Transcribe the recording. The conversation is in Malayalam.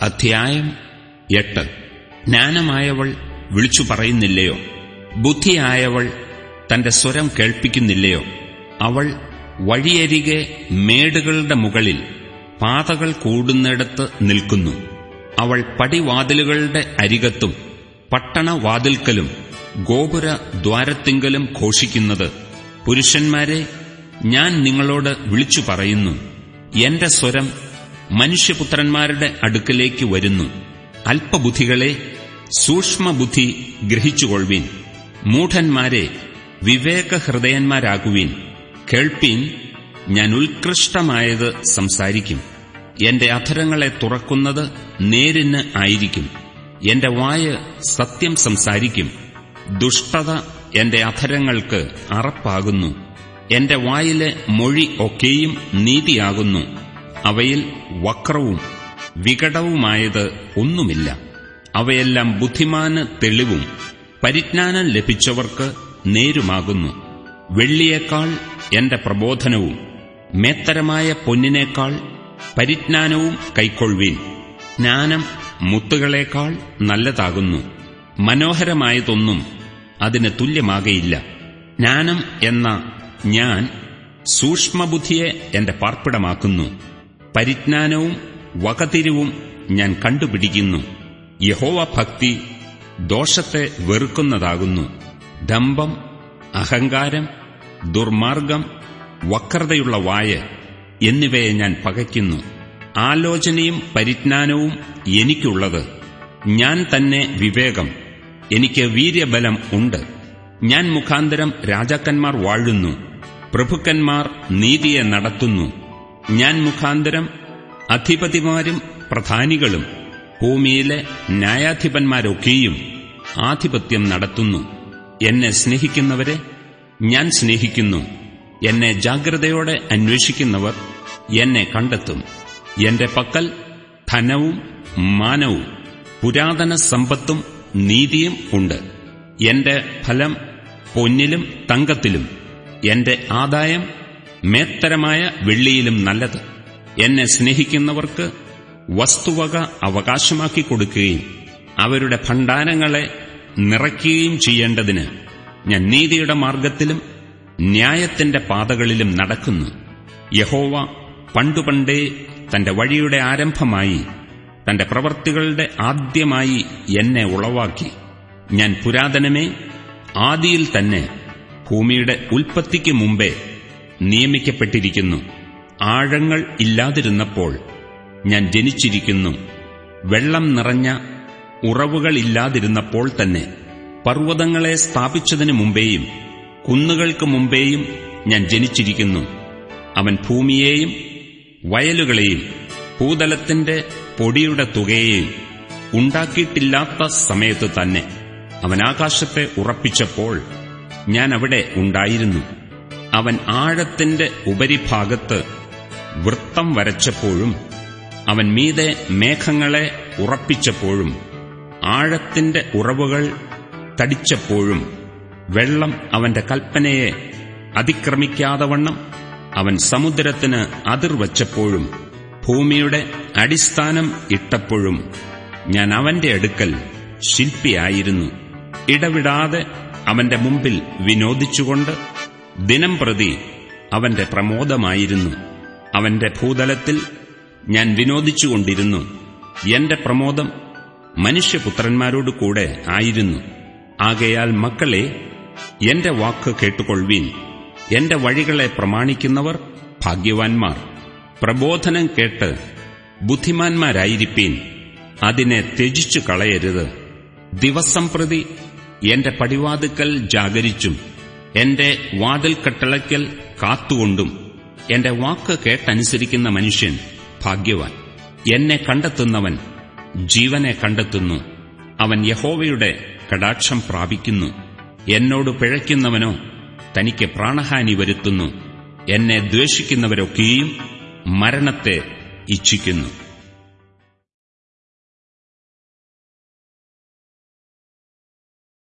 അധ്യായം എട്ട്. ജ്ഞാനമായവൾ വിളിച്ചു പറയുന്നില്ലയോ? ബുദ്ധിയായവൾ തന്റെ സ്വരം കേൾപ്പിക്കുന്നില്ലയോ? അവൾ വഴിയരികെ മേടുകളുടെ മുകളിൽ പാതകൾ കൂടുന്നിടത്ത് നിൽക്കുന്നു. അവൾ പടിവാതിലുകളുടെ അരികത്തും പട്ടണവാതിൽക്കലും ഗോപുര ദ്വാരത്തിങ്കലും ഘോഷിക്കുന്നത് പുരുഷന്മാരെ ഞാൻ നിങ്ങളോട് വിളിച്ചു പറയുന്നു. എന്റെ സ്വരം മനുഷ്യപുത്രന്മാരുടെ അടുക്കലേക്ക് വരുന്നു. അല്പബുദ്ധികളെ സൂക്ഷ്മബുദ്ധി ഗ്രഹിച്ചുകൊള്ളുവീൻ. മൂഢന്മാരെ വിവേകഹൃദയന്മാരാകുവീൻ കേൾപ്പീൻ ഞാൻ ഉത്കൃഷ്ടമായത് സംസാരിക്കും. എന്റെ അധരങ്ങളെ തുറക്കുന്നത് നേരിന് ആയിരിക്കും. എന്റെ വായ സത്യം സംസാരിക്കും. ദുഷ്ടത എന്റെ അധരങ്ങൾക്ക് അറപ്പാകുന്നു. എന്റെ വായിലെ മൊഴി ഒക്കെയും നീതിയാകുന്നു. അവയിൽ വക്രവും വികടവുമായത് ഒന്നുമില്ല. അവയെല്ലാം ബുദ്ധിമാന് തെളിവും പരിജ്ഞാനം ലഭിച്ചവർക്ക് നേരുമാകുന്നു. വെള്ളിയേക്കാൾ എന്റെ പ്രബോധനവും മേത്തരമായ പൊന്നിനേക്കാൾ പരിജ്ഞാനവും കൈക്കൊള്ളുവീൻ. ജ്ഞാനം മുത്തുകളേക്കാൾ നല്ലതാകുന്നു. മനോഹരമായതൊന്നും അതിന് തുല്യമാകയില്ല. ജ്ഞാനം എന്ന ഞാൻ സൂക്ഷ്മബുദ്ധിയെ എന്റെ പാർപ്പിടമാക്കുന്നു. പരിജ്ഞാനവും വകതിരിവും ഞാൻ കണ്ടുപിടിക്കുന്നു. യഹോവ ഭക്തി ദോഷത്തെ വെറുക്കുന്നതാകുന്നു. ദമ്പം അഹങ്കാരം ദുർമാർഗം വക്രതയുള്ള വായ എന്നിവയെ ഞാൻ പകയ്ക്കുന്നു. ആലോചനയും പരിജ്ഞാനവും എനിക്കുള്ളത്. ഞാൻ തന്നെ വിവേകം. എനിക്ക് വീര്യബലം ഉണ്ട്. ഞാൻ മുഖാന്തരം രാജാക്കന്മാർ വാഴുന്നു. പ്രഭുക്കന്മാർ നീതിയെ നടത്തുന്നു. ഞാൻ മുഖാന്തരം അധിപതിമാരും പ്രധാനികളും ഭൂമിയിലെ ന്യായാധിപന്മാരൊക്കെയും ആധിപത്യം നടത്തുന്നു. എന്നെ സ്നേഹിക്കുന്നവരെ ഞാൻ സ്നേഹിക്കുന്നു. എന്നെ ജാഗ്രതയോടെ അന്വേഷിക്കുന്നവർ എന്നെ കണ്ടെത്തും. എന്റെ പക്കൽ ധനവും മാനവും പുരാതന സമ്പത്തും നീതിയും ഉണ്ട്. എന്റെ ഫലം പൊന്നിലും തങ്കത്തിലും. എന്റെ ആദായം മേത്തരമായ വെള്ളിയിലും നല്ലത്. എന്നെ സ്നേഹിക്കുന്നവർക്ക് വസ്തുവക അവകാശമാക്കി കൊടുക്കുകയും അവരുടെ ഭണ്ഡാരങ്ങളെ നിറയ്ക്കുകയും ചെയ്യേണ്ടതിന് ഞാൻ നീതിയുടെ മാർഗത്തിലും ന്യായത്തിന്റെ പാതകളിലും നടക്കുന്നു. യഹോവ പണ്ടുപണ്ടേ തന്റെ വഴിയുടെ ആരംഭമായി തന്റെ പ്രവർത്തികളുടെ ആദ്യമായി എന്നെ ഉളവാക്കി. ഞാൻ പുരാതനമേ ആദിയിൽ തന്നെ ഭൂമിയുടെ ഉൽപ്പത്തിക്ക് മുമ്പേ നിയമിക്കപ്പെട്ടിരിക്കുന്നു. ആഴങ്ങൾ ഇല്ലാതിരുന്നപ്പോൾ ഞാൻ ജനിച്ചിരിക്കുന്നു. വെള്ളം നിറഞ്ഞ ഉറവുകളില്ലാതിരുന്നപ്പോൾ തന്നെ പർവതങ്ങളെ സ്ഥാപിച്ചതിനു മുമ്പേയും കുന്നുകൾക്ക് മുമ്പേയും ഞാൻ ജനിച്ചിരിക്കുന്നു. അവൻ ഭൂമിയെയും വയലുകളെയും ഭൂതലത്തിന്റെ പൊടിയുടെ തുകയെയും ഉണ്ടാക്കിയിട്ടില്ലാത്ത സമയത്ത് തന്നെ അവൻ ആകാശത്തെ ഉറപ്പിച്ചപ്പോൾ ഞാൻ അവിടെ ഉണ്ടായിരുന്നു. അവൻ ആഴത്തിന്റെ ഉപരിഭാഗത്ത് വൃത്തം വരച്ചപ്പോഴും അവൻ മീതെ മേഘങ്ങളെ ഉറപ്പിച്ചപ്പോഴും ആഴത്തിന്റെ ഉറവുകൾ തടിച്ചപ്പോഴും വെള്ളം അവന്റെ കൽപ്പനയെ അതിക്രമിക്കാതവണ്ണം അവൻ സമുദ്രത്തിന് അതിർവച്ചപ്പോഴും ഭൂമിയുടെ അടിസ്ഥാനം ഇട്ടപ്പോഴും ഞാൻ അവന്റെ അടുക്കൽ ശില്പിയായിരുന്നു. ഇടവിടാതെ അവന്റെ മുമ്പിൽ വിനോദിച്ചുകൊണ്ട് ദിനം പ്രതി അവന്റെ പ്രമോദമായിരുന്നു. അവന്റെ ഭൂതലത്തിൽ ഞാൻ വിനോദിച്ചുകൊണ്ടിരുന്നു. എന്റെ പ്രമോദം മനുഷ്യപുത്രന്മാരോട് കൂടെ ആയിരുന്നു. ആകയാൽ മക്കളെ എന്റെ വാക്ക് കേട്ടുകൊള്ളുവീൻ. എന്റെ വഴികളെ പ്രമാണിക്കുന്നവർ ഭാഗ്യവാൻമാർ പ്രബോധനം കേട്ട് ബുദ്ധിമാന്മാരായിരിപ്പീൻ. അതിനെ ത്യജിച്ചു കളയരുത് ദിവസം പ്രതി എന്റെ പടിവാതുക്കൽ ജാഗരിച്ചും എന്റെ വാതിൽ കട്ടളയ്ക്കൽ കാത്തുകൊണ്ടും എന്റെ വാക്ക് കേട്ടനുസരിക്കുന്ന മനുഷ്യൻ ഭാഗ്യവാൻ. എന്നെ കണ്ടെത്തുന്നവൻ ജീവനെ കണ്ടെത്തുന്നു. അവൻ യഹോവയുടെ കടാക്ഷം പ്രാപിക്കുന്നു. എന്നോട് പിഴയ്ക്കുന്നവനോ തനിക്ക് പ്രാണഹാനി വരുത്തുന്നു. എന്നെ ദ്വേഷിക്കുന്നവരൊക്കെയും മരണത്തെ ഇച്ഛിക്കുന്നു.